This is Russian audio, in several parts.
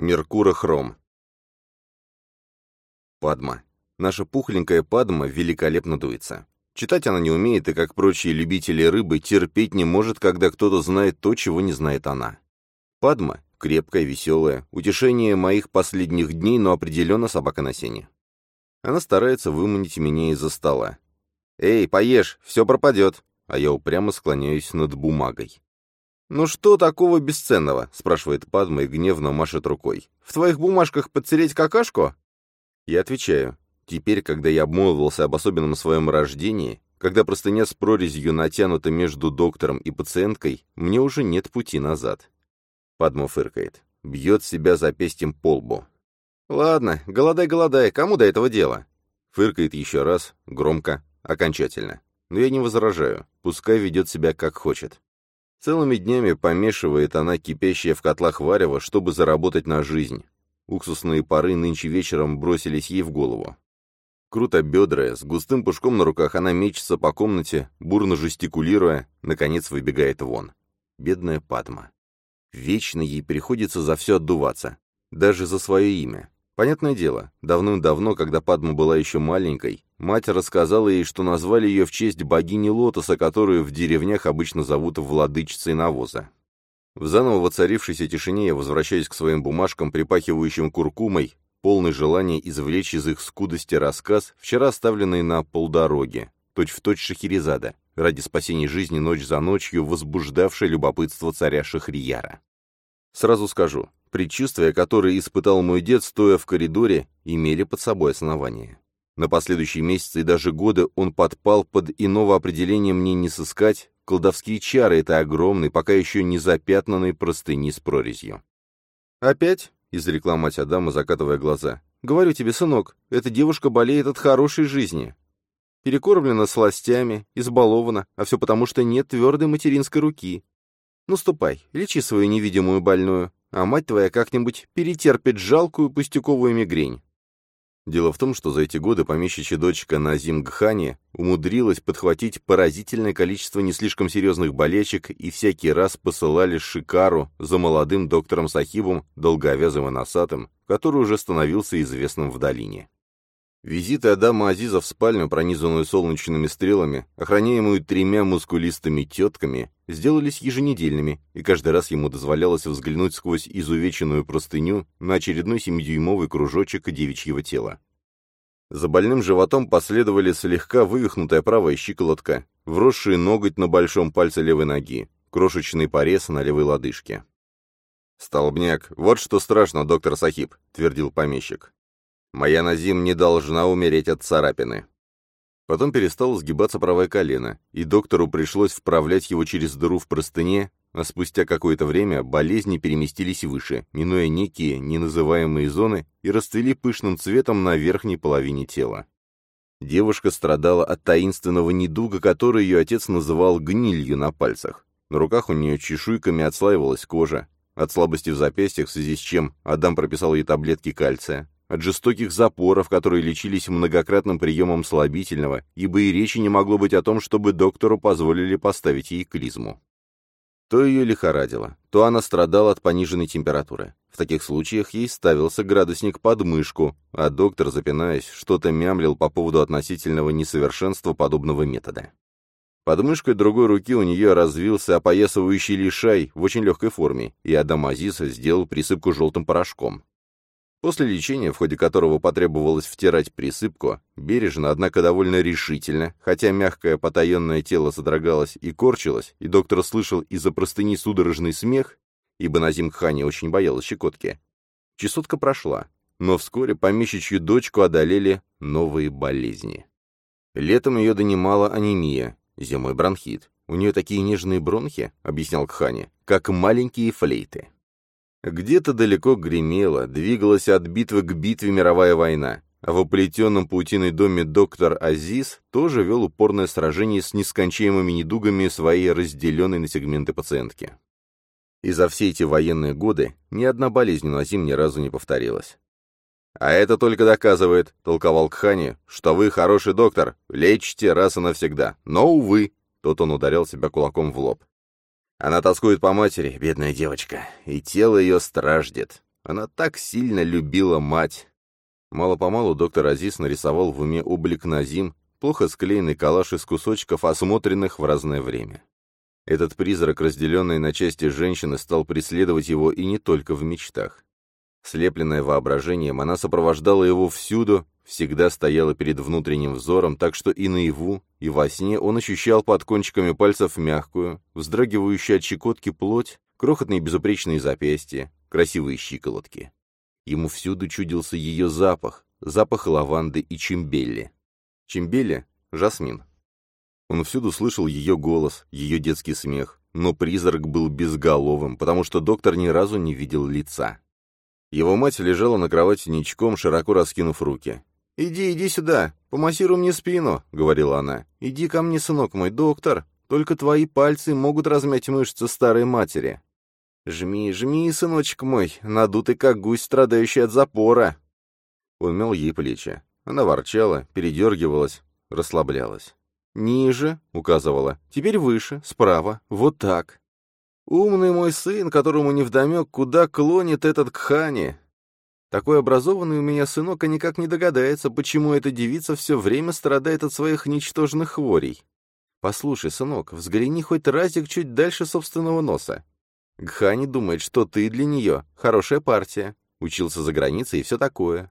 Меркурохром. Падма. Наша пухленькая Падма великолепно дуется. Читать она не умеет, и, как прочие любители рыбы, терпеть не может, когда кто-то знает то, чего не знает она. Падма — крепкая, веселая, утешение моих последних дней, но определенно собака на сене. Она старается выманить меня из-за стола. «Эй, поешь, все пропадет!» А я упрямо склоняюсь над бумагой. «Ну что такого бесценного?» — спрашивает Падма и гневно машет рукой. «В твоих бумажках подтереть какашку?» Я отвечаю. Теперь, когда я обмолвился об особенном своем рождении, когда простыня с прорезью натянута между доктором и пациенткой, мне уже нет пути назад. Падма фыркает. Бьет себя запястьем по лбу. «Ладно, голодай-голодай, кому до этого дела?» Фыркает еще раз, громко, окончательно. Но я не возражаю, пускай ведет себя как хочет. Целыми днями помешивает она кипящее в котлах варево, чтобы заработать на жизнь. Уксусные пары нынче вечером бросились ей в голову. Круто бедрая, с густым пушком на руках, она мечется по комнате, бурно жестикулируя, наконец выбегает вон. Бедная Падма. Вечно ей приходится за все отдуваться. Даже за свое имя. Понятное дело, давным-давно, когда Падма была еще маленькой, мать рассказала ей, что назвали ее в честь богини Лотоса, которую в деревнях обычно зовут владычицей навоза. В заново воцарившейся тишине я возвращаюсь к своим бумажкам, припахивающим куркумой, полный желания извлечь из их скудости рассказ, вчера оставленный на полдороге, точь-в-точь Шахерезада, ради спасения жизни ночь за ночью, возбуждавшее любопытство царя Шахрияра. Сразу скажу, Предчувствия, которые испытал мой дед, стоя в коридоре, имели под собой основание. На последующие месяцы и даже годы он подпал под иного определения мне не сыскать, колдовские чары — это огромный, пока еще не запятнанный простыни с прорезью. «Опять?» — изрекла мать Адама, закатывая глаза. «Говорю тебе, сынок, эта девушка болеет от хорошей жизни. Перекормлена сластями, избалована, а все потому, что нет твердой материнской руки. Ну, ступай, лечи свою невидимую больную, а мать твоя как-нибудь перетерпит жалкую пустяковую мигрень. Дело в том, что за эти годы помещичья дочка Назим Гхани умудрилась подхватить поразительное количество не слишком серьезных болячек и всякий раз посылали Шикару за молодым доктором Сахибом, долговязым и носатым, который уже становился известным в долине. Визиты Адама Азиза в спальню, пронизанную солнечными стрелами, охраняемую тремя мускулистыми тетками, сделались еженедельными, и каждый раз ему дозволялось взглянуть сквозь изувеченную простыню на очередной семидюймовый кружочек девичьего тела. За больным животом последовали слегка вывихнутая правая щиколотка, вросший ноготь на большом пальце левой ноги, крошечный порез на левой лодыжке. «Столбняк, вот что страшно, доктор Сахиб», — твердил помещик. Моя Назим не должна умереть от царапины. Потом перестало сгибаться правое колено, и доктору пришлось вправлять его через дыру в простыне, а спустя какое-то время болезни переместились выше, минуя некие неназываемые зоны и расцвели пышным цветом на верхней половине тела. Девушка страдала от таинственного недуга, который ее отец называл гнилью на пальцах. На руках у нее чешуйками отслаивалась кожа. От слабости в запястьях, в связи с чем Адам прописал ей таблетки кальция от жестоких запоров, которые лечились многократным приемом слабительного, ибо и речи не могло быть о том, чтобы доктору позволили поставить ей клизму. То ее лихорадило, то она страдала от пониженной температуры. В таких случаях ей ставился градусник под мышку, а доктор, запинаясь, что-то мямлил по поводу относительного несовершенства подобного метода. Под мышкой другой руки у нее развился опоясывающий лишай в очень легкой форме, и Адам Азиз сделал присыпку желтым порошком. После лечения, в ходе которого потребовалось втирать присыпку, бережно, однако довольно решительно, хотя мягкое потаенное тело содрогалось и корчилось, и доктор слышал из-за простыни судорожный смех, ибо Назим Хани очень боялась щекотки, чесотка прошла, но вскоре помещичью дочку одолели новые болезни. Летом ее донимала анемия, зимой бронхит. У нее такие нежные бронхи, объяснял Кхани, как маленькие флейты. Где-то далеко гремела, двигалась от битвы к битве мировая война, а в оплетенном паутиной доме доктор Азиз тоже вел упорное сражение с нескончаемыми недугами своей разделенной на сегменты пациентки. И за все эти военные годы ни одна болезнь на зим ни разу не повторилась. «А это только доказывает», — толковал Кхани, — «что вы хороший доктор, лечите раз и навсегда. Но, увы», — тот он ударял себя кулаком в лоб. Она тоскует по матери, бедная девочка, и тело ее страждет. Она так сильно любила мать. Мало-помалу доктор Азиз нарисовал в уме облик Назим, плохо склеенный калаш из кусочков, осмотренных в разное время. Этот призрак, разделенный на части женщины, стал преследовать его и не только в мечтах. Слепленная воображением, она сопровождала его всюду, всегда стояла перед внутренним взором, так что и наяву, и во сне он ощущал под кончиками пальцев мягкую, вздрагивающую от щекотки плоть, крохотные безупречные запястья, красивые щиколотки. Ему всюду чудился ее запах, запах лаванды и чимбелли. Чимбелли — жасмин. Он всюду слышал ее голос, ее детский смех, но призрак был безголовым, потому что доктор ни разу не видел лица. Его мать лежала на кровати ничком, широко раскинув руки. «Иди, иди сюда, помассируй мне спину», — говорила она. «Иди ко мне, сынок мой, доктор. Только твои пальцы могут размять мышцы старой матери». «Жми, жми, сыночек мой, надутый как гусь, страдающий от запора». Он мел ей плечи. Она ворчала, передергивалась, расслаблялась. «Ниже», — указывала, — «теперь выше, справа, вот так». «Умный мой сын, которому невдомек, куда клонит этот Кхани. Такой образованный у меня сынок, а никак не догадается, почему эта девица все время страдает от своих ничтожных хворей. Послушай, сынок, взгляни хоть разик чуть дальше собственного носа. Гхани думает, что ты для нее хорошая партия, учился за границей и все такое.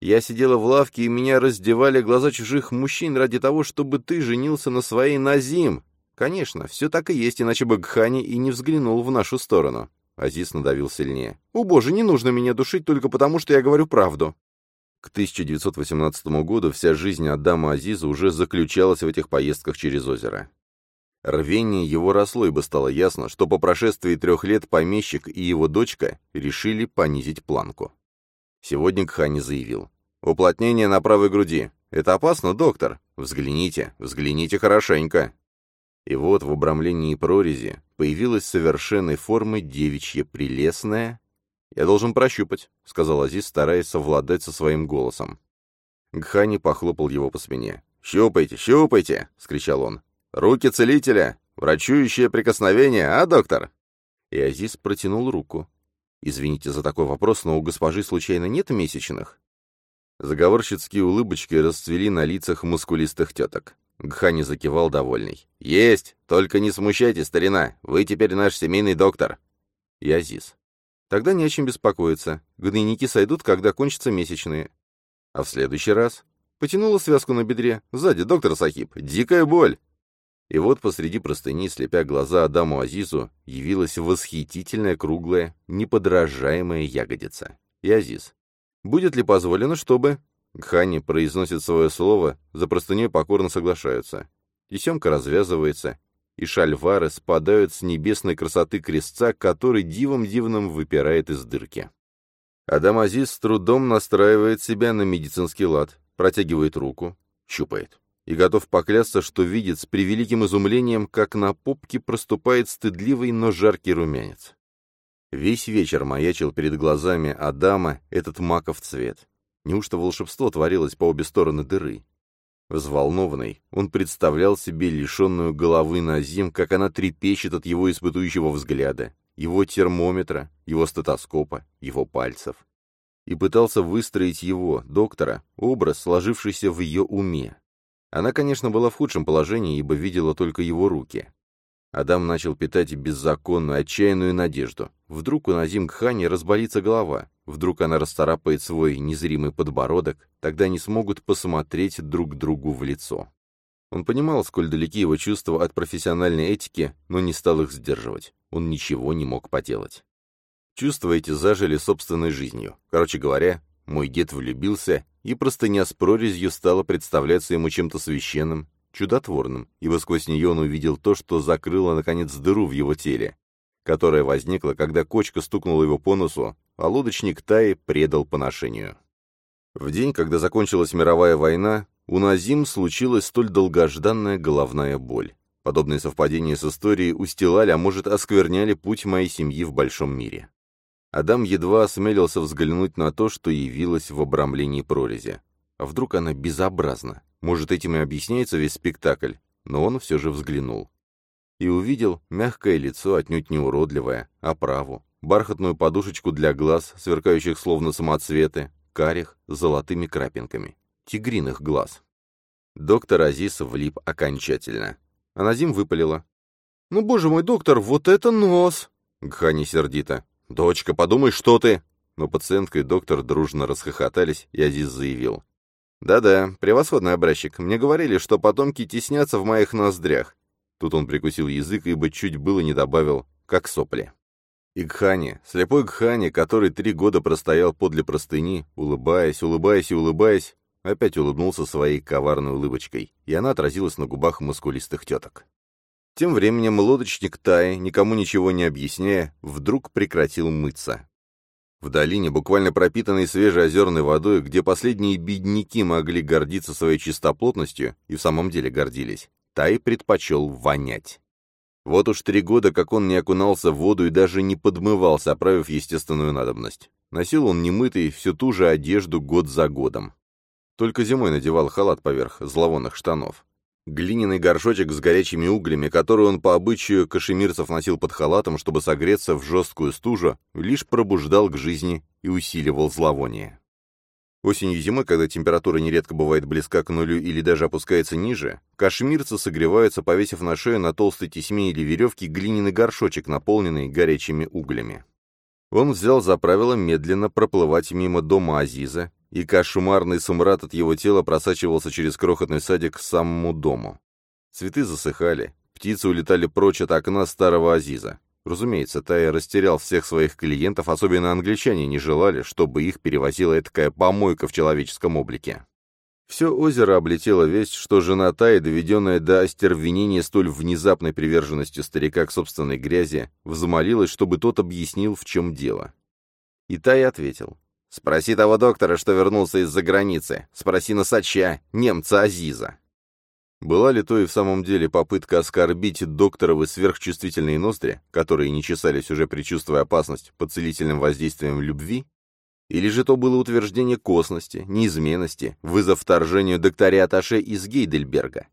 Я сидела в лавке, и меня раздевали глаза чужих мужчин ради того, чтобы ты женился на своей Назим. Конечно, все так и есть, иначе бы Гхани и не взглянул в нашу сторону. Азиз надавил сильнее. «О боже, не нужно меня душить только потому, что я говорю правду». К 1918 году вся жизнь Адама Азиза уже заключалась в этих поездках через озеро. Рвение его росло, ибо стало ясно, что по прошествии трех лет помещик и его дочка решили понизить планку. Сегодня Кхани заявил. «Уплотнение на правой груди. Это опасно, доктор? Взгляните, взгляните хорошенько». И вот в обрамлении прорези появилась совершенной формы девичья прелестная... «Я должен прощупать», — сказал Азиз, стараясь совладать со своим голосом. Гхани похлопал его по спине. «Щупайте, щупайте!» — скричал он. «Руки целителя! Врачующее прикосновение, а, доктор?» И Азиз протянул руку. «Извините за такой вопрос, но у госпожи случайно нет месячных?» Заговорщицкие улыбочки расцвели на лицах мускулистых теток. Гхани закивал довольный. «Есть! Только не смущайте, старина! Вы теперь наш семейный доктор!» И Азиз. «Тогда не о чем беспокоиться. Гнойники сойдут, когда кончатся месячные. А в следующий раз...» Потянула связку на бедре. «Сзади, доктор Сахиб! Дикая боль!» И вот посреди простыни, слепя глаза Адаму Азизу, явилась восхитительная круглая, неподражаемая ягодица. И Азиз. «Будет ли позволено, чтобы...» Гхани произносит свое слово, за простыней покорно соглашаются. Тесемка развязывается, и шальвары спадают с небесной красоты крестца, который дивом-дивным выпирает из дырки. Адам Азиз с трудом настраивает себя на медицинский лад, протягивает руку, щупает и готов поклясться, что видит с превеликим изумлением, как на попке проступает стыдливый, но жаркий румянец. Весь вечер маячил перед глазами Адама этот маков цвет. Неужто волшебство творилось по обе стороны дыры? Взволнованный, он представлял себе лишенную головы Назим, как она трепещет от его испытующего взгляда, его термометра, его стетоскопа, его пальцев. И пытался выстроить его, доктора, образ, сложившийся в ее уме. Она, конечно, была в худшем положении, ибо видела только его руки. Адам начал питать беззаконную, отчаянную надежду. Вдруг у Назим Кхани разболится голова, вдруг она расцарапает свой незримый подбородок, тогда они смогут посмотреть друг другу в лицо. Он понимал, сколь далеки его чувства от профессиональной этики, но не стал их сдерживать. Он ничего не мог поделать. Чувства эти зажили собственной жизнью. Короче говоря, мой дед влюбился, и простыня с прорезью стала представляться ему чем-то священным, чудотворным, ибо сквозь нее он увидел то, что закрыло, наконец, дыру в его теле, которая возникла, когда кочка стукнула его по носу, а лодочник Таи предал поношению. В день, когда закончилась мировая война, у Назим случилась столь долгожданная головная боль. Подобные совпадения с историей устилали, а может, оскверняли путь моей семьи в большом мире. Адам едва осмелился взглянуть на то, что явилось в обрамлении прорези. А вдруг она безобразна? Может, этим и объясняется весь спектакль? Но он все же взглянул. И увидел мягкое лицо, отнюдь не уродливое, а праву, бархатную подушечку для глаз, сверкающих словно самоцветы, карих с золотыми крапинками. Тигриных глаз. Доктор Азис влип окончательно. А Назим выпалила. «Ну, боже мой, доктор, вот это нос!» Гхани сердито. «Дочка, подумай, что ты...» Но пациентка и доктор дружно расхохотались, и Азиз заявил. «Да-да, превосходный образчик. Мне говорили, что потомки теснятся в моих ноздрях». Тут он прикусил язык, ибо чуть было не добавил, как сопли. И Гхани, слепой Гхани, который три года простоял подле простыни, улыбаясь, улыбаясь и улыбаясь, опять улыбнулся своей коварной улыбочкой, и она отразилась на губах мускулистых теток. Тем временем лодочник Тай, никому ничего не объясняя, вдруг прекратил мыться. В долине, буквально пропитанной свежей озерной водой, где последние бедняки могли гордиться своей чистоплотностью, и в самом деле гордились, Тай предпочел вонять. Вот уж три года, как он не окунался в воду и даже не подмывался, оправив естественную надобность. Носил он немытый всю ту же одежду год за годом. Только зимой надевал халат поверх зловонных штанов. Глиняный горшочек с горячими углями, который он по обычаю кашемирцев носил под халатом, чтобы согреться в жесткую стужу, лишь пробуждал к жизни и усиливал зловоние. Осенью и зимой, когда температура нередко бывает близка к нулю или даже опускается ниже, кашмирцы согреваются, повесив на шею на толстой тесьме или веревке глиняный горшочек, наполненный горячими углями. Он взял за правило медленно проплывать мимо дома Азиза, и кошмарный сумрад от его тела просачивался через крохотный садик к самому дому. Цветы засыхали, птицы улетали прочь от окна старого Азиза. Разумеется, Тая растерял всех своих клиентов, особенно англичане не желали, чтобы их перевозила такая помойка в человеческом облике. Все озеро облетело весть, что жена Таи, доведенная до остервенения столь внезапной приверженностью старика к собственной грязи, взмолилась, чтобы тот объяснил, в чем дело. И Тай ответил. Спроси того доктора, что вернулся из-за границы. Спроси носача, немца Азиза. Была ли то и в самом деле попытка оскорбить докторовы сверхчувствительные ноздри, которые не чесались уже предчувствуя опасность под целительным воздействием любви? Или же то было утверждение косности, неизменности, вызов вторжению докторя Аташе из Гейдельберга?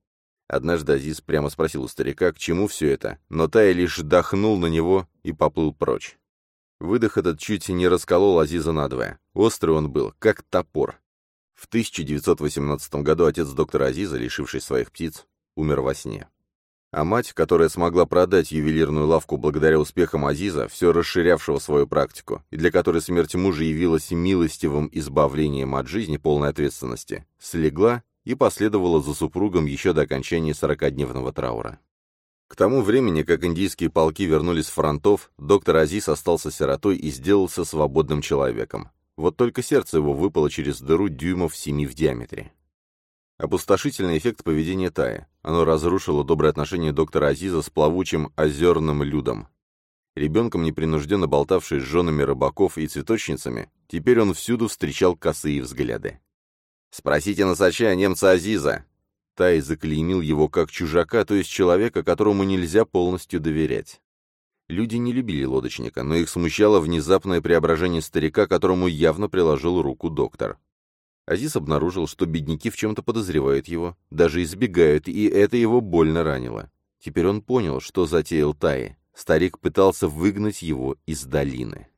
Однажды Азиз прямо спросил у старика, к чему все это, но Тая лишь дохнул на него и поплыл прочь. Выдох этот чуть не расколол Азиза надвое. Острый он был, как топор. В 1918 году отец доктора Азиза, лишившись своих птиц, умер во сне. А мать, которая смогла продать ювелирную лавку благодаря успехам Азиза, все расширявшего свою практику, и для которой смерть мужа явилась милостивым избавлением от жизни полной ответственности, слегла и последовала за супругом еще до окончания сорокадневного траура. К тому времени, как индийские полки вернулись с фронтов, доктор Азиз остался сиротой и сделался свободным человеком. Вот только сердце его выпало через дыру дюймов семи в диаметре. Опустошительный эффект поведения Тая. Оно разрушило добрые отношения доктора Азиза с плавучим озерным людом. Ребенком, непринужденно болтавший с женами рыбаков и цветочницами, теперь он всюду встречал косые взгляды. «Спросите носача немца Азиза!» Тай заклеймил его как чужака, то есть человека, которому нельзя полностью доверять. Люди не любили лодочника, но их смущало внезапное преображение старика, которому явно приложил руку доктор. Азиз обнаружил, что бедняки в чем-то подозревают его, даже избегают, и это его больно ранило. Теперь он понял, что затеял Таи. Старик пытался выгнать его из долины.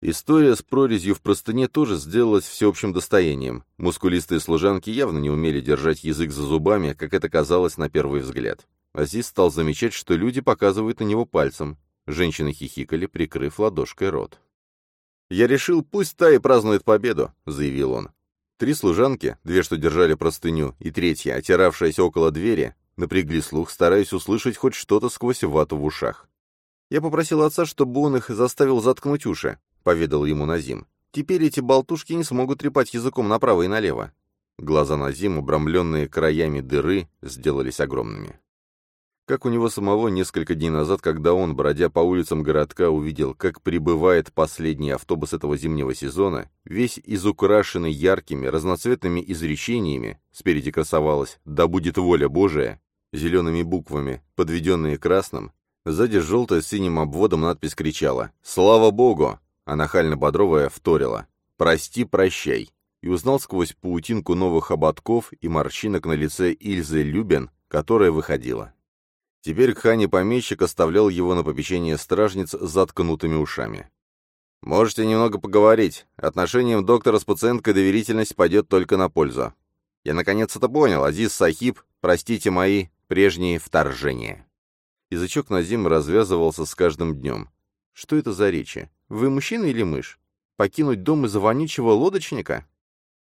История с прорезью в простыне тоже сделалась всеобщим достоянием. Мускулистые служанки явно не умели держать язык за зубами, как это казалось на первый взгляд. Азиз стал замечать, что люди показывают на него пальцем. Женщины хихикали, прикрыв ладошкой рот. «Я решил, пусть та и празднует победу», — заявил он. Три служанки, две, что держали простыню, и третья, отиравшаяся около двери, напрягли слух, стараясь услышать хоть что-то сквозь вату в ушах. Я попросил отца, чтобы он их заставил заткнуть уши поведал ему Назим. «Теперь эти болтушки не смогут трепать языком направо и налево». Глаза Назима, обрамленные краями дыры, сделались огромными. Как у него самого несколько дней назад, когда он, бродя по улицам городка, увидел, как прибывает последний автобус этого зимнего сезона, весь изукрашенный яркими, разноцветными изречениями, спереди красовалось «Да будет воля Божия», зелеными буквами, подведенные красным, сзади желтая с синим обводом надпись кричала «Слава Богу!» а нахально-бодровая вторила «Прости, прощай» и узнал сквозь паутинку новых ободков и морщинок на лице Ильзы Любен, которая выходила. Теперь Кхани-помещик оставлял его на попечение стражниц с заткнутыми ушами. «Можете немного поговорить. Отношениям доктора с пациенткой доверительность пойдет только на пользу. Я наконец это понял, Азиз Сахиб, простите мои прежние вторжения». Язычок Назим развязывался с каждым днем. «Что это за речи? Вы мужчина или мышь? Покинуть дом из-за вонючего лодочника?»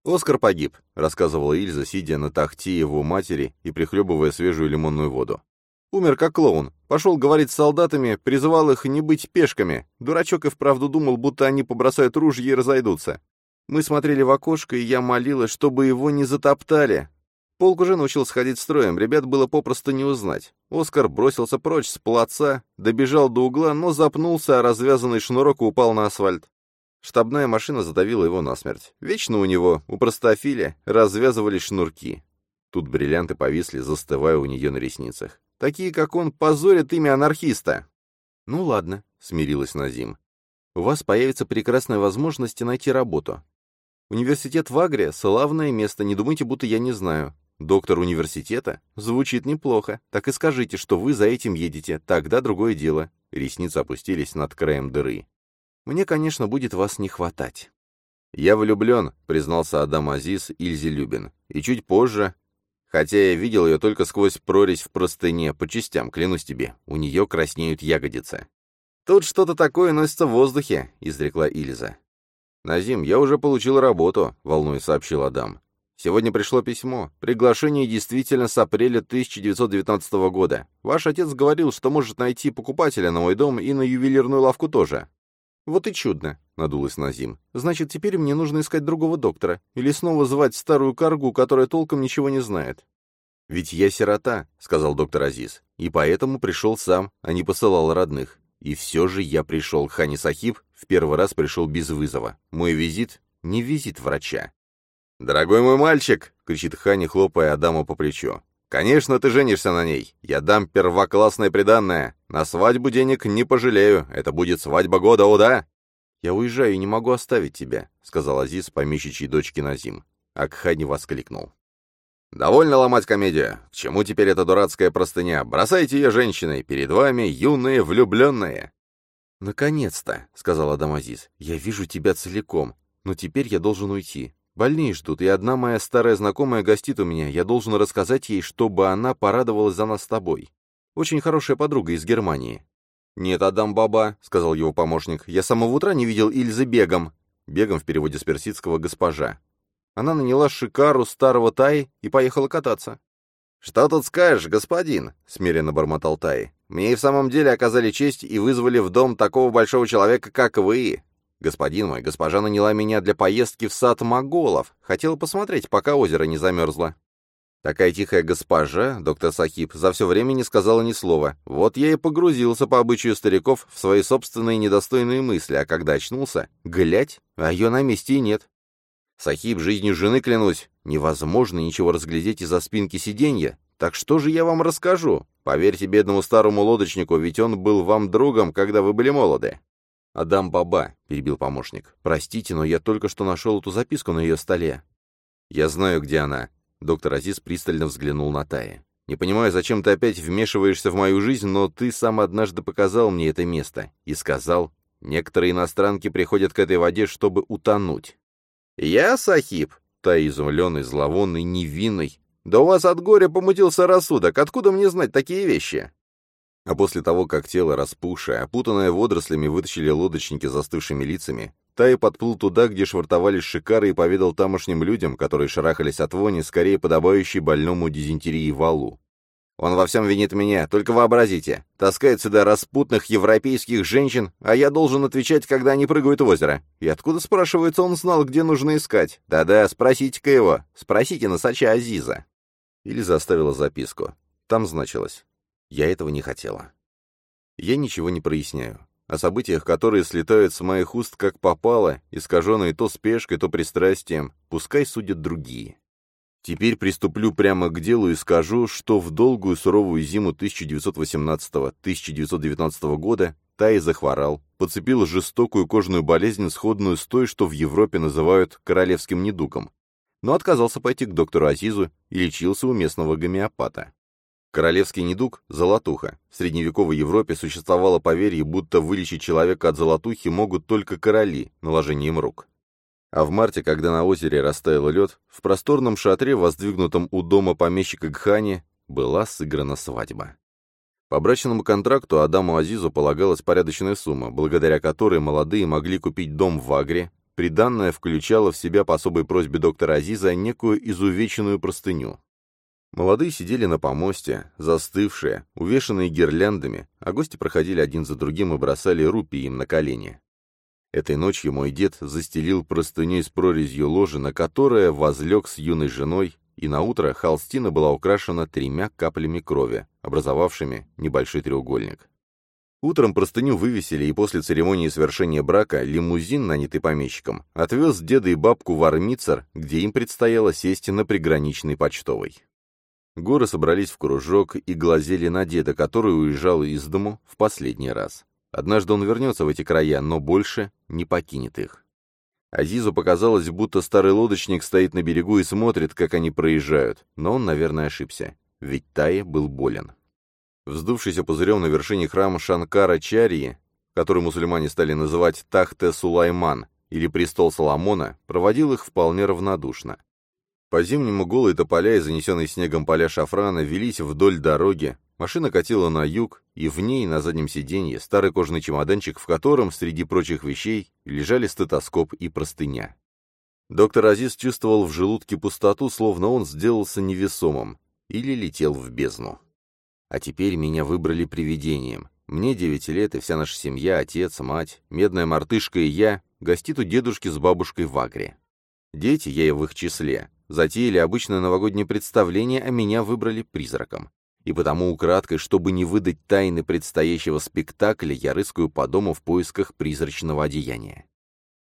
«Оскар погиб», — рассказывала Ильза, сидя на тахте его матери и прихлебывая свежую лимонную воду. Умер как клоун. Пошел говорить с солдатами, призывал их не быть пешками. Дурачок и вправду думал, будто они побросают ружья и разойдутся. Мы смотрели в окошко, и я молилась, чтобы его не затоптали. Полк уже научил сходить строем, ребят было попросту не узнать. Оскар бросился прочь с плаца, добежал до угла, но запнулся, а развязанный шнурок упал на асфальт. Штабная машина задавила его насмерть. Вечно у него, у простофиля, развязывались шнурки. Тут бриллианты повисли, застывая у нее на ресницах. Такие, как он, позорят имя анархиста. Ну ладно, смирилась Назим. У вас появится прекрасная возможность найти работу. Университет в Агре — славное место, не думайте, будто я не знаю. Доктор университета? Звучит неплохо. Так и скажите, что вы за этим едете, тогда другое дело. Ресницы опустились над краем дыры. Мне, конечно, будет вас не хватать. «Я влюблен», — признался Адам Азиз Ильзи Любин. «И чуть позже Хотя я видел ее только сквозь прорезь в простыне, по частям, клянусь тебе, у нее краснеют ягодицы. «Тут что-то такое носится в воздухе», — изрекла Ильза. «Назим, я уже получил работу», — волнуясь сообщил Адам. «Сегодня пришло письмо. Приглашение действительно с апреля 1919 года. Ваш отец говорил, что может найти покупателя на мой дом и на ювелирную лавку тоже». «Вот и чудно», — надулась Назим. «Значит, теперь мне нужно искать другого доктора. Или снова звать старую каргу, которая толком ничего не знает». «Ведь я сирота», — сказал доктор Азиз, «и поэтому пришел сам, а не посылал родных. И все же я пришел, Хани Сахиб, в первый раз пришел без вызова. Мой визит — не визит врача». «Дорогой мой мальчик!» — кричит Хани, хлопая Адаму по плечу. «Конечно, ты женишься на ней. Я дам первоклассное приданное. На свадьбу денег не пожалею. Это будет свадьба года, о да!» «Я уезжаю и не могу оставить тебя», — сказал Азиз помещичьей дочке Назим. Акхани воскликнул. «Довольно ломать комедию. К чему теперь эта дурацкая простыня? Бросайте ее женщиной. Перед вами юные влюбленные». «Наконец-то», — сказал Адам Азиз. «Я вижу тебя целиком. Но теперь я должен уйти. Больные ждут, и одна моя старая знакомая гостит у меня. Я должен рассказать ей, чтобы она порадовалась за нас с тобой. Очень хорошая подруга из Германии». «Нет, Адам Баба», — сказал его помощник. «Я с самого утра не видел Ильзы бегом». Бегом в переводе с персидского «госпожа». Она наняла шикару старого Тай и поехала кататься. «Что тут скажешь, господин?» — смиренно бормотал Тай. «Мне и в самом деле оказали честь и вызвали в дом такого большого человека, как вы. Господин мой, госпожа наняла меня для поездки в сад моголов. Хотела посмотреть, пока озеро не замерзло. Такая тихая госпожа, доктор Сахиб, за все время не сказала ни слова. Вот я и погрузился по обычаю стариков в свои собственные недостойные мысли, а когда очнулся, глядь, а ее на месте и нет. Сахиб, жизнью жены клянусь, невозможно ничего разглядеть из-за спинки сиденья. Так что же я вам расскажу? Поверьте бедному старому лодочнику, ведь он был вам другом, когда вы были молоды. «Адам Баба», — перебил помощник. «Простите, но я только что нашел эту записку на ее столе». «Я знаю, где она». Доктор Азиз пристально взглянул на Тая. «Не понимаю, зачем ты опять вмешиваешься в мою жизнь, но ты сам однажды показал мне это место и сказал, некоторые иностранки приходят к этой воде, чтобы утонуть». «Я, Сахиб?» Тай изумленный, зловонный, невинный. «Да у вас от горя помутился рассудок. Откуда мне знать такие вещи?» А после того, как тело распухшее, опутанное водорослями, вытащили лодочники застывшими лицами, Тай подплыл туда, где швартовались шикары, и поведал тамошним людям, которые шарахались от вони, скорее подобающей больному дизентерии валу. Он во всем винит меня, только вообразите. Таскает сюда распутных европейских женщин, а я должен отвечать, когда они прыгают в озеро. И откуда, спрашивается, он знал, где нужно искать? Да-да, спросите-ка его. Спросите носача Азиза. Или заставила записку. Там значилось. Я этого не хотела. Я ничего не проясняю. О событиях, которые слетают с моих уст как попало, искаженные то спешкой, то пристрастием, пускай судят другие. Теперь приступлю прямо к делу и скажу, что в долгую суровую зиму 1918-1919 года Тай захворал, подцепил жестокую кожную болезнь, сходную с той, что в Европе называют королевским недугом, но отказался пойти к доктору Азизу и лечился у местного гомеопата. Королевский недуг – золотуха. В средневековой Европе существовало поверье, будто вылечить человека от золотухи могут только короли наложением рук. А в марте, когда на озере растаял лед, в просторном шатре, воздвигнутом у дома помещика Гхани, была сыграна свадьба. По брачному контракту Адаму Азизу полагалась порядочная сумма, благодаря которой молодые могли купить дом в Агре, приданное включало в себя по особой просьбе доктора Азиза некую изувеченную простыню. Молодые сидели на помосте, застывшие, увешанные гирляндами, а гости проходили один за другим и бросали рупии им на колени. Этой ночью мой дед застелил простыней с прорезью ложи, на которое возлег с юной женой, и на утро холстина была украшена тремя каплями крови, образовавшими небольшой треугольник. Утром простыню вывесили, и после церемонии совершения брака лимузин, нанятый помещиком, отвез деда и бабку в Армицар, где им предстояло сесть на приграничный почтовый. Горы собрались в кружок и глазели на деда, который уезжал из дому в последний раз. Однажды он вернется в эти края, но больше не покинет их. Азизу показалось, будто старый лодочник стоит на берегу и смотрит, как они проезжают, но он, наверное, ошибся, ведь Тае был болен. Вздувшийся пузырем на вершине храма Шанкара Чарьи, который мусульмане стали называть Тахте Сулайман или Престол Соломона, проводил их вполне равнодушно. По-зимнему голые тополя и занесенные снегом поля шафрана велись вдоль дороги, машина катила на юг, и в ней, на заднем сиденье, старый кожаный чемоданчик, в котором, среди прочих вещей, лежали стетоскоп и простыня. Доктор Азиз чувствовал в желудке пустоту, словно он сделался невесомым или летел в бездну. А теперь меня выбрали привидением. Мне девять лет, и вся наша семья, отец, мать, медная мартышка и я, гостит у дедушки с бабушкой в Агре. Дети, я и в их числе, Затеяли обычное новогоднее представление, а меня выбрали призраком. И потому украдкой, чтобы не выдать тайны предстоящего спектакля, я рыскаю по дому в поисках призрачного одеяния.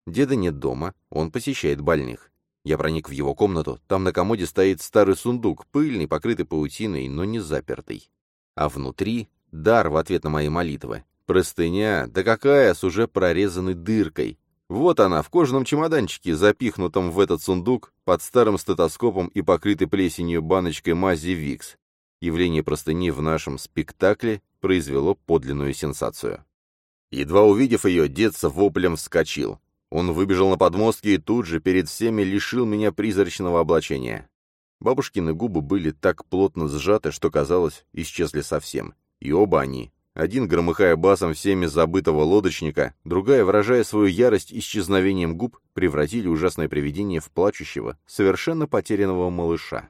Деда нет дома, он посещает больных. Я проник в его комнату, там на комоде стоит старый сундук, пыльный, покрытый паутиной, но не запертый. А внутри — дар в ответ на мои молитвы. Простыня, да какая, с уже прорезанной дыркой, вот она, в кожаном чемоданчике, запихнутом в этот сундук, под старым стетоскопом и покрытой плесенью баночкой мази Викс. Явление простыни в нашем спектакле произвело подлинную сенсацию. Едва увидев ее, дед с воплем вскочил. Он выбежал на подмостки и тут же перед всеми лишил меня призрачного облачения. Бабушкины губы были так плотно сжаты, что, казалось, исчезли совсем. И оба они один громыхая басом всеми забытого лодочника, другая, выражая свою ярость исчезновением губ, превратили ужасное привидение в плачущего, совершенно потерянного малыша.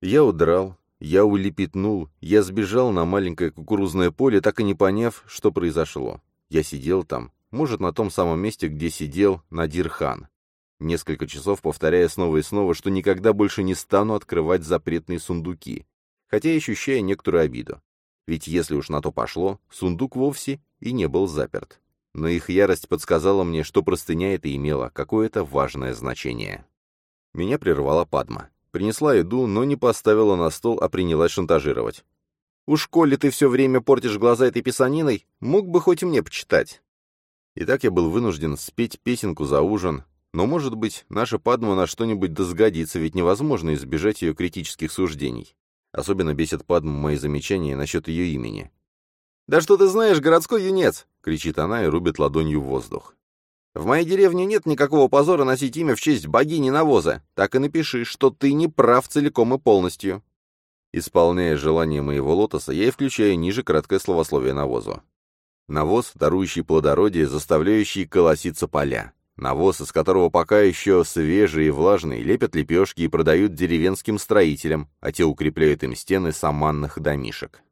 Я удрал, я улепетнул, я сбежал на маленькое кукурузное поле, так и не поняв, что произошло. Я сидел там, может, на том самом месте, где сидел Надир хан. Несколько часов повторяя снова и снова, что никогда больше не стану открывать запретные сундуки, хотя ощущая некоторую обиду. Ведь если уж на то пошло, сундук вовсе и не был заперт. Но их ярость подсказала мне, что простыня это имела какое-то важное значение. Меня прервала Падма. Принесла еду, но не поставила на стол, а принялась шантажировать. «Уж коли ты все время портишь глаза этой писаниной, мог бы хоть мне почитать». И так я был вынужден спеть песенку за ужин, но, может быть, наша Падма на что-нибудь досгодится, ведь невозможно избежать ее критических суждений. Особенно бесит Падму мои замечания насчет ее имени. «Да что ты знаешь, городской юнец!» — кричит она и рубит ладонью в воздух. «В моей деревне нет никакого позора носить имя в честь богини навоза. Так и напиши, что ты не прав целиком и полностью». Исполняя желание моего лотоса, я и включаю ниже краткое словословие навозу. Навоз, дарующий плодородие, заставляющий колоситься поля. Навоз, из которого пока еще свежий и влажный, лепят лепешки и продают деревенским строителям, а те укрепляют им стены саманных домишек.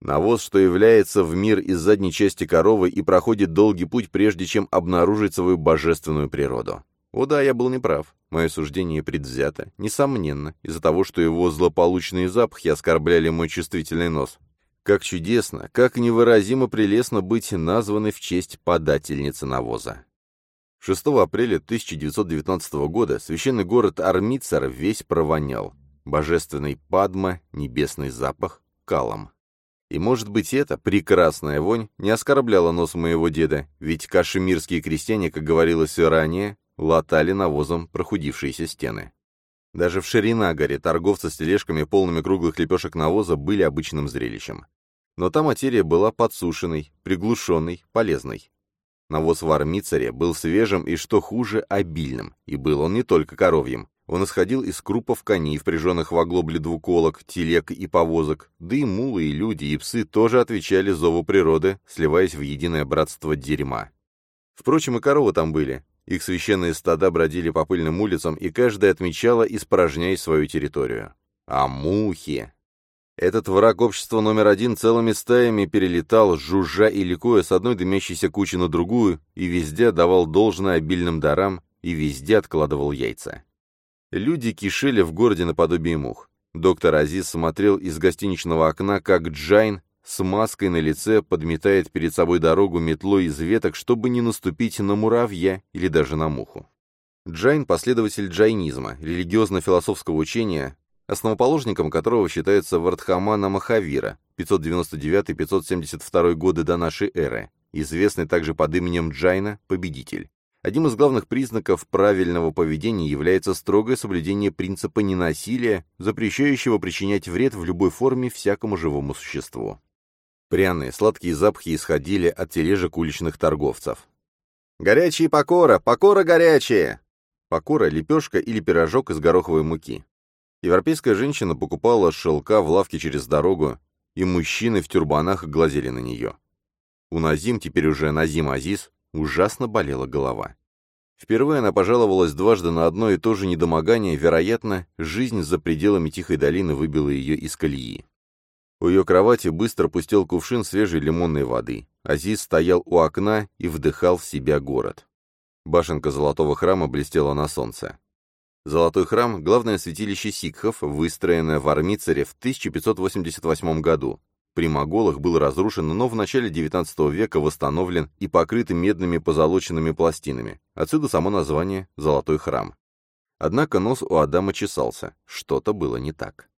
Навоз, что является в мир из задней части коровы и проходит долгий путь, прежде чем обнаружить свою божественную природу. О да, я был неправ. Мое суждение предвзято, несомненно, из-за того, что его злополучные запахи оскорбляли мой чувствительный нос. Как чудесно, как невыразимо прелестно быть названной в честь подательницы навоза. 6 апреля 1919 года священный город Армицар весь провонял. Божественный Падма, небесный запах, калом. И, может быть, эта прекрасная вонь не оскорбляла нос моего деда, ведь кашемирские крестьяне, как говорилось ранее, латали навозом прохудившиеся стены. Даже в Шеринагаре торговцы с тележками, полными круглых лепешек навоза, были обычным зрелищем. Но та материя была подсушенной, приглушенной, полезной. Навоз в Армицаре был свежим и, что хуже, обильным, и был он не только коровьим. Он исходил из крупов коней, впряженных в оглобли двуколок, телег и повозок, да и мулы, и люди, и псы тоже отвечали зову природы, сливаясь в единое братство дерьма. Впрочем, и коровы там были. Их священные стада бродили по пыльным улицам, и каждая отмечала, испорожняясь свою территорию. А мухи... Этот враг общества номер один целыми стаями перелетал, жужжа и ликуя с одной дымящейся кучи на другую, и везде давал должное обильным дарам, и везде откладывал яйца. Люди кишели в городе наподобие мух. Доктор Азиз смотрел из гостиничного окна, как Джайн с маской на лице подметает перед собой дорогу метлой из веток, чтобы не наступить на муравья или даже на муху. Джайн – последователь джайнизма, религиозно-философского учения, основоположником которого считается Вардхамана Махавира, 599-572 годы до нашей эры, известный также под именем Джайна – Победитель. Одним из главных признаков правильного поведения является строгое соблюдение принципа ненасилия, запрещающего причинять вред в любой форме всякому живому существу. Пряные, сладкие запахи исходили от тележек уличных торговцев. «Горячие покора! Покора горячая!» Покора — лепешка или пирожок из гороховой муки. Европейская женщина покупала шелка в лавке через дорогу, и мужчины в тюрбанах глазели на нее. У Назим, теперь уже Назим Азиз, Ужасно болела голова. Впервые она пожаловалась дважды на одно и то же недомогание, вероятно, жизнь за пределами Тихой долины выбила ее из колеи. У ее кровати быстро пустел кувшин свежей лимонной воды. Азиз стоял у окна и вдыхал в себя город. Башенка золотого храма блестела на солнце. Золотой храм — главное святилище сикхов, выстроенное в Армицаре в 1588 году, при моголах был разрушен, но в начале XIX века восстановлен и покрыт медными позолоченными пластинами. Отсюда само название «Золотой храм». Однако нос у Адама чесался. Что-то было не так.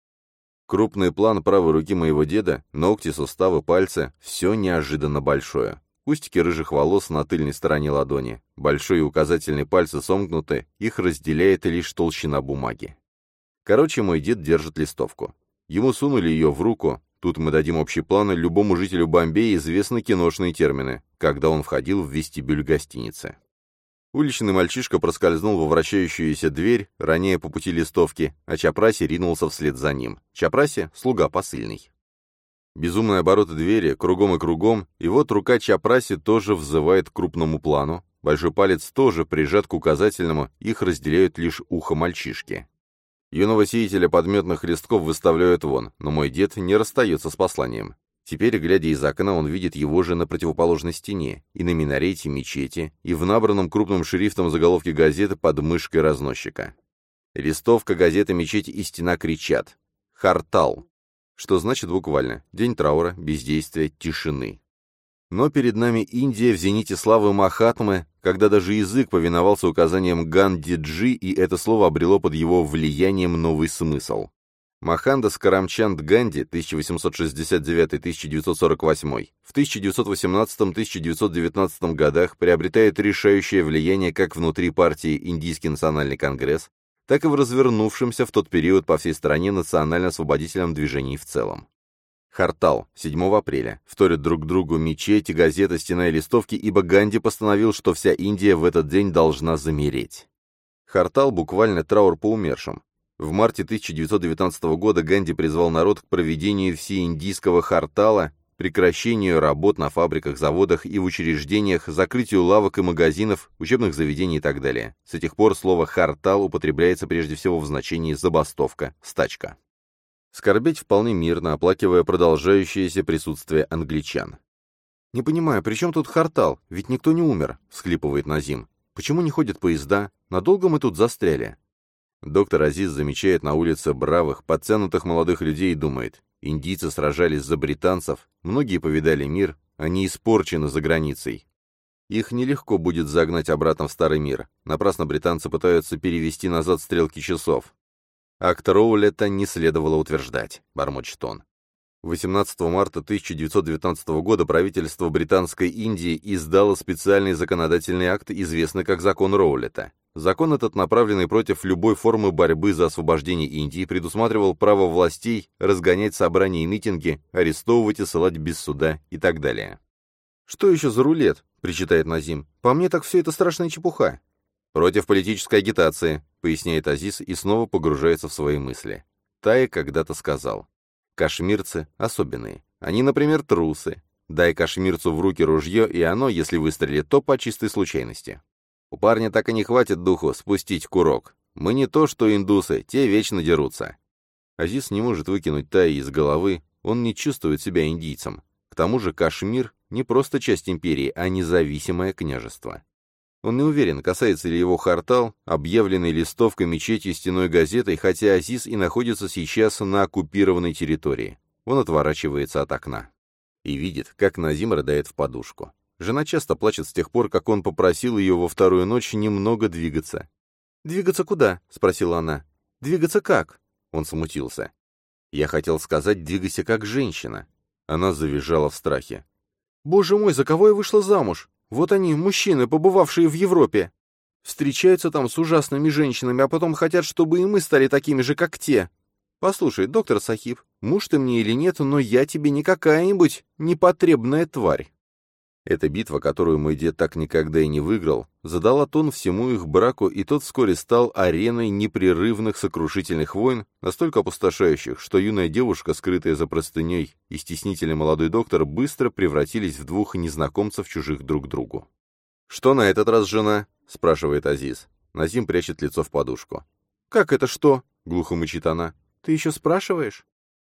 Крупный план правой руки моего деда, ногти, суставы, пальцы — все неожиданно большое. Кустики рыжих волос на тыльной стороне ладони, большой и указательный пальцы сомкнуты, их разделяет лишь толщина бумаги. Короче, мой дед держит листовку. Ему сунули ее в руку, Тут мы дадим общий план, любому жителю Бомбея известны киношные термины, когда он входил в вестибюль гостиницы. Уличный мальчишка проскользнул во вращающуюся дверь, ранее по пути листовки, а Чапраси ринулся вслед за ним. Чапраси — слуга посыльный. Безумные обороты двери, кругом и кругом, и вот рука Чапраси тоже взывает к крупному плану, большой палец тоже прижат к указательному, их разделяют лишь ухо мальчишки. Юного сеятеля подметных листков выставляют вон, но мой дед не расстается с посланием. Теперь, глядя из окна, он видит его же на противоположной стене, и на минарете мечети, и в набранном крупным шрифтом заголовке газеты под мышкой разносчика. Листовка газеты «Мечеть» и «Стена» кричат «Хартал», что значит буквально «День траура, бездействия, тишины». Но перед нами Индия в зените славы Махатмы, когда даже язык повиновался указаниям Ганди-Джи, и это слово обрело под его влиянием новый смысл. Махандас Карамчанд Ганди, 1869-1948, в 1918-1919 годах приобретает решающее влияние как внутри партии Индийский национальный конгресс, так и в развернувшемся в тот период по всей стране национально-освободительном движении в целом. Хартал, 7 апреля. Вторят друг другу мечети, газета, стена и листовки, ибо Ганди постановил, что вся Индия в этот день должна замереть. Хартал буквально траур по умершим. В марте 1919 года Ганди призвал народ к проведению всеиндийского хартала, прекращению работ на фабриках, заводах и в учреждениях, закрытию лавок и магазинов, учебных заведений и так далее. С тех пор слово «хартал» употребляется прежде всего в значении «забастовка», «стачка». Скорбеть вполне мирно, оплакивая продолжающееся присутствие англичан. «Не понимаю, при чем тут хартал? Ведь никто не умер», — всхлипывает Назим. «Почему не ходят поезда? Надолго мы тут застряли?» Доктор Азиз замечает на улице бравых, подтянутых молодых людей и думает, индийцы сражались за британцев, многие повидали мир, они испорчены за границей. Их нелегко будет загнать обратно в старый мир. Напрасно британцы пытаются перевести назад стрелки часов. Акт Роулета не следовало утверждать, бормочет он. 18 марта 1919 года правительство Британской Индии издало специальный законодательный акт, известный как Закон Роулета. Закон этот, направленный против любой формы борьбы за освобождение Индии, предусматривал право властей разгонять собрания и митинги, арестовывать и ссылать без суда и так далее. «Что еще за рулет?» — причитает Назим. «По мне так все это страшная чепуха». «Против политической агитации», — поясняет Азиз и снова погружается в свои мысли. Тая когда-то сказал. «Кашмирцы особенные. Они, например, трусы. Дай кашмирцу в руки ружье, и оно, если выстрелит, то по чистой случайности. У парня так и не хватит духу спустить курок. Мы не то, что индусы, те вечно дерутся. Азиз не может выкинуть Таи из головы, он не чувствует себя индийцем. К тому же Кашмир не просто часть империи, а независимое княжество. Он не уверен, касается ли его Хартал, объявленный листовкой мечети стеной газетой, хотя Азиз и находится сейчас на оккупированной территории. Он отворачивается от окна и видит, как Назим рыдает в подушку. Жена часто плачет с тех пор, как он попросил ее во вторую ночь немного двигаться. «Двигаться куда?» — спросила она. «Двигаться как?» Он смутился. «Я хотел сказать, двигайся как женщина». Она завизжала в страхе. «Боже мой, за кого я вышла замуж? Вот они, мужчины, побывавшие в Европе. Встречаются там с ужасными женщинами, а потом хотят, чтобы и мы стали такими же, как те. Послушай, доктор Сахиб, муж ты мне или нет, но я тебе не какая-нибудь непотребная тварь. Эта битва, которую мой дед так никогда и не выиграл, задала тон всему их браку, и тот вскоре стал ареной непрерывных сокрушительных войн, настолько опустошающих, что юная девушка, скрытая за простыней, и стеснительный молодой доктор быстро превратились в двух незнакомцев чужих друг другу. «Что на этот раз, жена?» — спрашивает Азиз. Назим прячет лицо в подушку. «Как это что?» — глухо мычит она. «Ты еще спрашиваешь?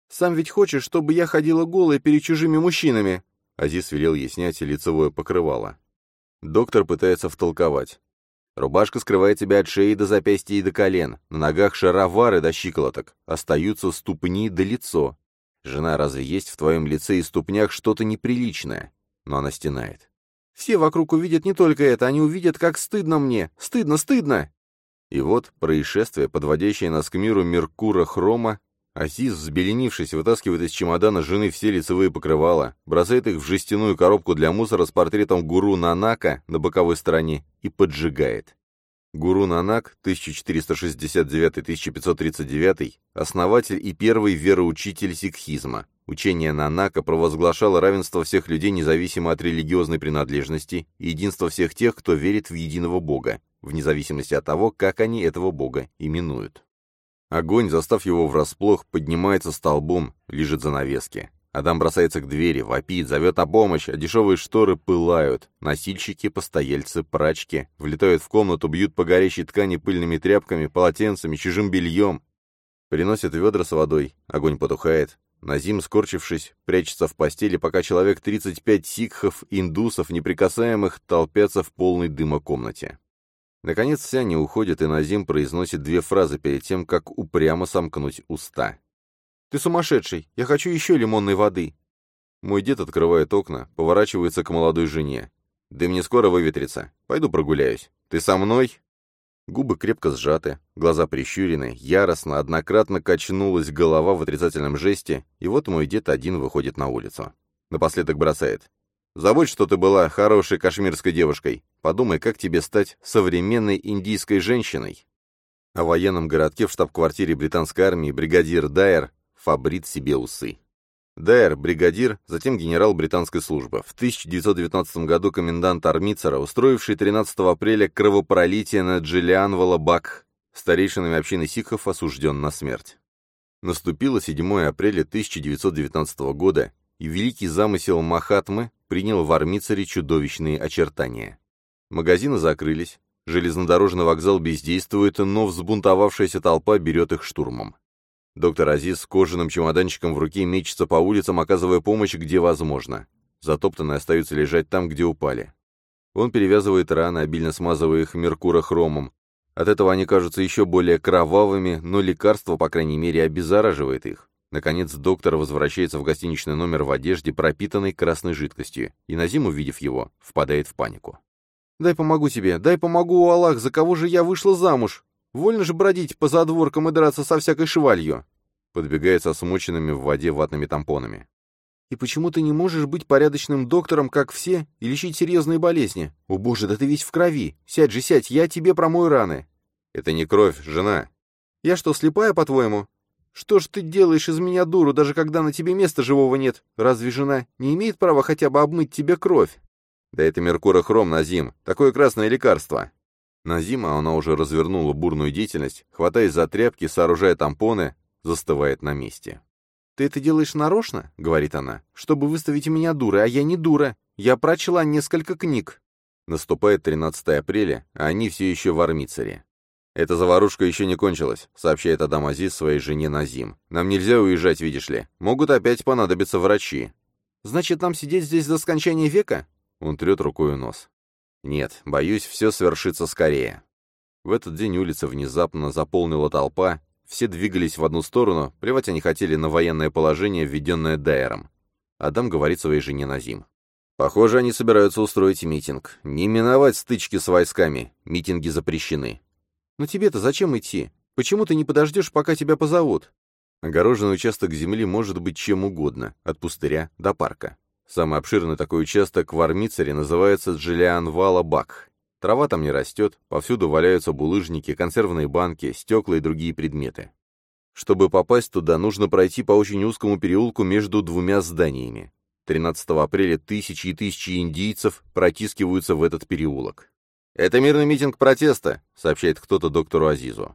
Сам ведь хочешь, чтобы я ходила голая перед чужими мужчинами?» Азиз велел ей снять лицевое покрывало. Доктор пытается втолковать. Рубашка скрывает тебя от шеи до запястья и до колен, на ногах шаровары до щиколоток, остаются ступни до лицо. Жена, разве есть в твоем лице и ступнях что-то неприличное? Но она стенает. Все вокруг увидят не только это, они увидят, как стыдно мне. Стыдно, стыдно! И вот происшествие, подводящее нас к миру Меркура Хрома, Азиз, взбеленившись, вытаскивает из чемодана жены все лицевые покрывала, бросает их в жестяную коробку для мусора с портретом гуру Нанака на боковой стороне и поджигает. Гуру Нанак, 1469-1539, основатель и первый вероучитель сикхизма. Учение Нанака провозглашало равенство всех людей независимо от религиозной принадлежности и единство всех тех, кто верит в единого Бога, вне зависимости от того, как они этого Бога именуют. Огонь, застав его врасплох, поднимается столбом, лежит занавески. Адам бросается к двери, вопит, зовет на помощь, а дешевые шторы пылают. Носильщики, постояльцы, прачки влетают в комнату, бьют по горящей ткани пыльными тряпками, полотенцами, чужим бельем. Приносят ведра с водой, огонь потухает. Назим, скорчившись, прячется в постели, пока человек 35 сикхов, индусов, неприкасаемых, толпятся в полной дыма комнате. Наконец вся не уходит, и Назим произносит две фразы перед тем, как упрямо сомкнуть уста. «Ты сумасшедший! Я хочу еще лимонной воды!» Мой дед открывает окна, поворачивается к молодой жене. «Да мне скоро выветрится. Пойду прогуляюсь. Ты со мной?» Губы крепко сжаты, глаза прищурены, яростно, однократно качнулась голова в отрицательном жесте, и вот мой дед один выходит на улицу. Напоследок бросает. Забудь, что ты была хорошей кашмирской девушкой. Подумай, как тебе стать современной индийской женщиной. О военном городке в штаб-квартире британской армии бригадир Дайер фабрит себе усы. Дайер – бригадир, затем генерал британской службы. В 1919 году комендант Армицера, устроивший 13 апреля кровопролитие на Джилианвала Бак, старейшинами общины сикхов осужден на смерть. Наступило 7 апреля 1919 года, и великий замысел Махатмы принял в Армицаре чудовищные очертания. Магазины закрылись, железнодорожный вокзал бездействует, но взбунтовавшаяся толпа берет их штурмом. Доктор Азиз с кожаным чемоданчиком в руке мечется по улицам, оказывая помощь, где возможно. Затоптанные остаются лежать там, где упали. Он перевязывает раны, обильно смазывая их меркурохромом. От этого они кажутся еще более кровавыми, но лекарство, по крайней мере, обеззараживает их. Наконец доктор возвращается в гостиничный номер в одежде, пропитанной красной жидкостью, и Назим, увидев его, впадает в панику. «Дай помогу тебе, дай помогу, Аллах, за кого же я вышла замуж? Вольно же бродить по задворкам и драться со всякой швалью!» Подбегает со смоченными в воде ватными тампонами. И почему ты не можешь быть порядочным доктором, как все, и лечить серьезные болезни? О боже, да ты весь в крови! Сядь же, сядь, я тебе промою раны!» «Это не кровь, жена!» «Я что, слепая, по-твоему?» «Что ж ты делаешь из меня дуру, даже когда на тебе места живого нет? Разве жена не имеет права хотя бы обмыть тебе кровь?» «Да это меркурохром, Назим, такое красное лекарство!» Назима она уже развернула бурную деятельность, хватаясь за тряпки, сооружая тампоны, застывает на месте. «Ты это делаешь нарочно?» — говорит она. «Чтобы выставить меня дурой, а я не дура. Я прочла несколько книг». Наступает 13 апреля, а они все еще в Армицере. «Эта заварушка еще не кончилась», — сообщает Адам Азиз своей жене Назим. «Нам нельзя уезжать, видишь ли. Могут опять понадобиться врачи». «Значит, нам сидеть здесь до скончания века?» Он трет рукой нос. «Нет, боюсь, все свершится скорее». В этот день улица внезапно заполнила толпа, все двигались в одну сторону, плевать они хотели на военное положение, введенное Дайером. Адам говорит своей жене Назим. «Похоже, они собираются устроить митинг. Не миновать стычки с войсками. Митинги запрещены». «Но тебе-то зачем идти? Почему ты не подождешь, пока тебя позовут?» Огороженный участок земли может быть чем угодно, от пустыря до парка. Самый обширный такой участок в Армицере называется Джилианвала-Бак. Трава там не растет, повсюду валяются булыжники, консервные банки, стекла и другие предметы. Чтобы попасть туда, нужно пройти по очень узкому переулку между двумя зданиями. 13 апреля тысячи и тысячи индийцев протискиваются в этот переулок. «Это мирный митинг протеста», — сообщает кто-то доктору Азизу.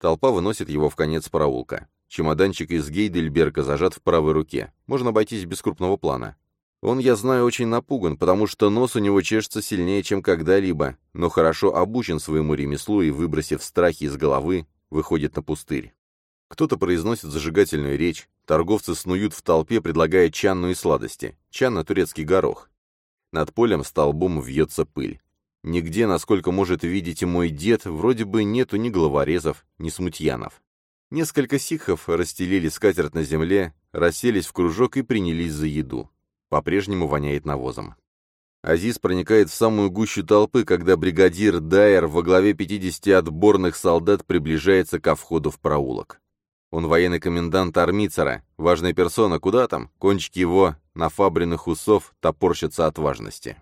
Толпа выносит его в конец проулка. Чемоданчик из Гейдельберга зажат в правой руке. Можно обойтись без крупного плана. Он, я знаю, очень напуган, потому что нос у него чешется сильнее, чем когда-либо, но хорошо обучен своему ремеслу и, выбросив страхи из головы, выходит на пустырь. Кто-то произносит зажигательную речь, торговцы снуют в толпе, предлагая чанну и сладости. Чанна — турецкий горох. Над полем столбом вьется пыль. Нигде, насколько может видеть мой дед, вроде бы нету ни головорезов, ни смутьянов. Несколько сикхов расстелили скатерть на земле, расселись в кружок и принялись за еду. По-прежнему воняет навозом. Азиз проникает в самую гущу толпы, когда бригадир Дайер во главе 50 отборных солдат приближается ко входу в проулок. Он военный комендант Армицера, важная персона, куда там? Кончики его нафабренных усов топорщатся от важности.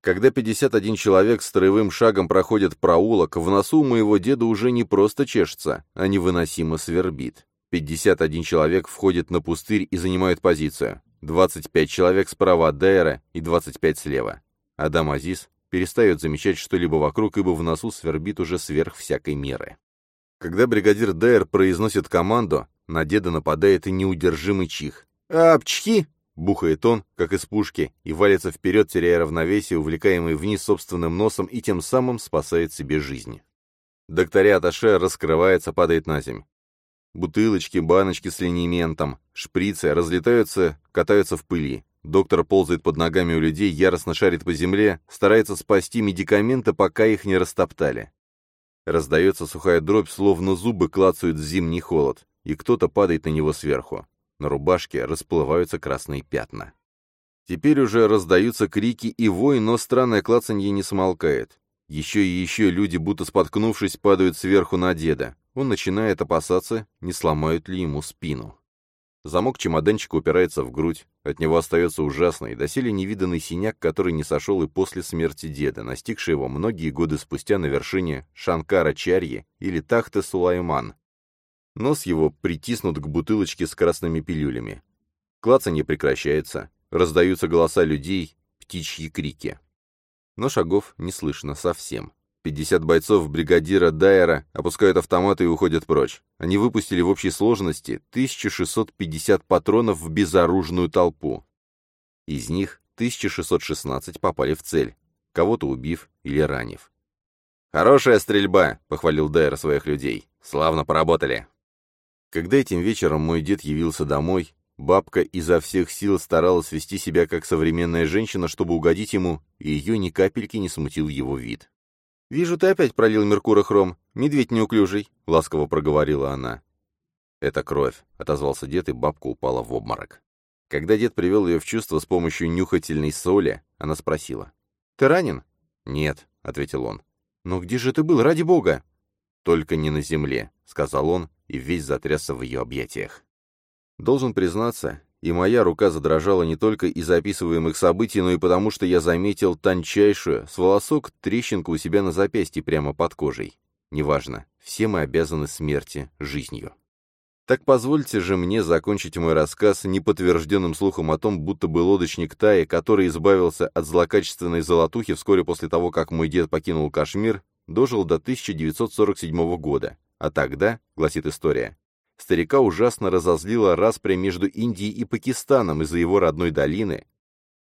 Когда 51 человек строевым шагом проходит проулок, в носу моего деда уже не просто чешется, а невыносимо свербит. 51 человек входит на пустырь и занимают позицию. 25 человек справа от Дайера и 25 слева. Адам Азиз перестает замечать что-либо вокруг, ибо в носу свербит уже сверх всякой меры. Когда бригадир Дайер произносит команду, на деда нападает и неудержимый чих. «Апчхи!» — бухает он, как из пушки, и валится вперед, теряя равновесие, увлекаемый вниз собственным носом, и тем самым спасает себе жизнь. Докторя Аташе раскрывается, падает на земь. Бутылочки, баночки с линейментом, шприцы разлетаются, катаются в пыли. Доктор ползает под ногами у людей, яростно шарит по земле, старается спасти медикаменты, пока их не растоптали. Раздается сухая дробь, словно зубы клацают в зимний холод, и кто-то падает на него сверху. На рубашке расплываются красные пятна. Теперь уже раздаются крики и вой, но странное клацанье не смолкает. Еще и еще люди, будто споткнувшись, падают сверху на деда. Он начинает опасаться, не сломают ли ему спину. Замок чемоданчика упирается в грудь, от него остается ужасный, доселе невиданный синяк, который не сошел и после смерти деда, настигший его многие годы спустя на вершине Шанкара-Чарьи или Тахты Сулайман. Нос его притиснут к бутылочке с красными пилюлями. Клацанье прекращается, раздаются голоса людей, птичьи крики. Но шагов не слышно совсем. 50 бойцов бригадира Дайера опускают автоматы и уходят прочь. Они выпустили в общей сложности 1650 патронов в безоружную толпу. Из них 1616 попали в цель, кого-то убив или ранив. «Хорошая стрельба!» — похвалил Дайер своих людей. «Славно поработали!» Когда этим вечером мой дед явился домой, бабка изо всех сил старалась вести себя как современная женщина, чтобы угодить ему, и ее ни капельки не смутил его вид. «Вижу, ты опять пролил меркурохром. Медведь неуклюжий», — ласково проговорила она. «Это кровь», — отозвался дед, и бабка упала в обморок. Когда дед привел ее в чувство с помощью нюхательной соли, она спросила. «Ты ранен?» «Нет», — ответил он. «Но где же ты был, ради бога?» «Только не на земле», — сказал он, и весь затрясся в ее объятиях. Должен признаться, и моя рука задрожала не только из-за описываемых событий, но и потому, что я заметил тончайшую, с волосок, трещинку у себя на запястье прямо под кожей. Неважно, все мы обязаны смерти жизнью. Так позвольте же мне закончить мой рассказ неподтвержденным слухом о том, будто бы лодочник Тая, который избавился от злокачественной золотухи вскоре после того, как мой дед покинул Кашмир, дожил до 1947 года, а тогда, гласит история, Старика ужасно разозлила распря между Индией и Пакистаном из-за его родной долины,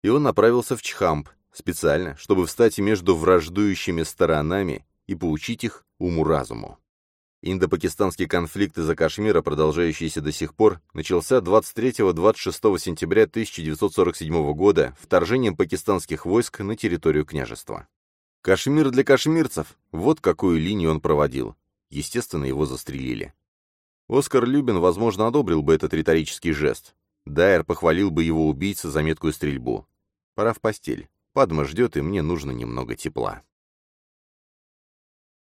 и он направился в Чхамп, специально, чтобы встать между враждующими сторонами и поучить их уму-разуму. Индо-пакистанский конфликт из-за Кашмира, продолжающийся до сих пор, начался 23-26 сентября 1947 года вторжением пакистанских войск на территорию княжества. Кашмир для кашмирцев – вот какую линию он проводил. Естественно, его застрелили. Оскар Любин, возможно, одобрил бы этот риторический жест. Дайер похвалил бы его убийца за меткую стрельбу. Пора в постель. Падма ждет, и мне нужно немного тепла.